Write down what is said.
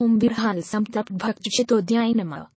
ओम विरहाल संतप्त भक्त चितोद्याय नमः